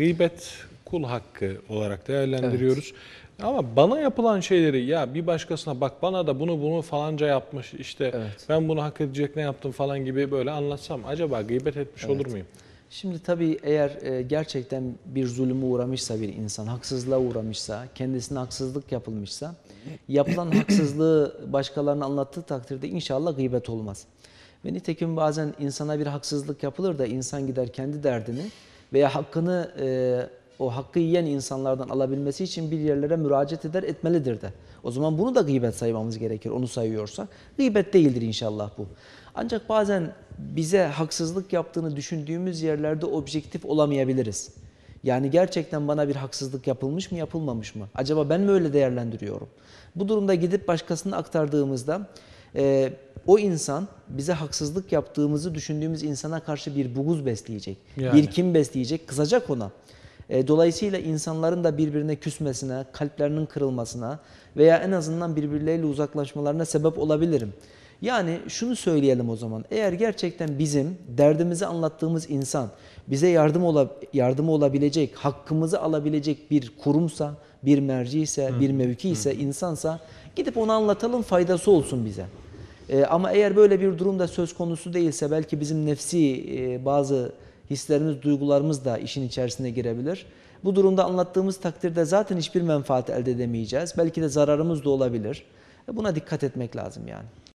gıybet kul hakkı olarak değerlendiriyoruz. Ama bana yapılan şeyleri ya bir başkasına bak bana da bunu bunu falanca yapmış işte Evet. ben bunu hak edecek ne yaptım falan gibi böyle anlatsam acaba gıybet etmiş olur muyum? Şimdi tabii eğer e, gerçekten bir zulüme uğramışsa bir insan, haksızlığa uğramışsa, kendisine haksızlık yapılmışsa, yapılan haksızlığı başkalarına anlattığı takdirde inşallah gıybet olmaz. Ve nitekim bazen insana bir haksızlık yapılır da insan gider kendi derdini veya hakkını e, o hakkı yiyen insanlardan alabilmesi için bir yerlere müracaat eder etmelidir de. O zaman bunu da gıybet saymamız gerekir onu sayıyorsak. Gıybet değildir inşallah bu. Ancak bazen bize haksızlık yaptığını düşündüğümüz yerlerde objektif olamayabiliriz. Yani gerçekten bana bir haksızlık yapılmış mı yapılmamış mı? Acaba ben mi öyle değerlendiriyorum? Bu durumda gidip başkasına aktardığımızda e, o insan bize haksızlık yaptığımızı düşündüğümüz insana karşı bir buğuz besleyecek. Yani. Bir kim besleyecek? Kızacak ona. E, Dolayısıyla insanların da birbirine küsmesine, kalplerinin kırılmasına veya en azından birbirleriyle uzaklaşmalarına sebep olabilirim. Yani şunu söyleyelim o zaman. Eğer gerçekten bizim derdimizi anlattığımız insan bize yardım ola, yardımı olabilecek, hakkımızı alabilecek bir kurumsa, bir merci ise, bir mevki ise, insansa gidip onu anlatalım faydası olsun bize. E, ama eğer böyle bir durumda söz konusu değilse belki bizim nefsi e, bazı hislerimiz, duygularımız da işin içerisine girebilir. Bu durumda anlattığımız takdirde zaten hiçbir menfaat elde edemeyeceğiz. Belki de zararımız da olabilir. E, Buna dikkat etmek lazım yani.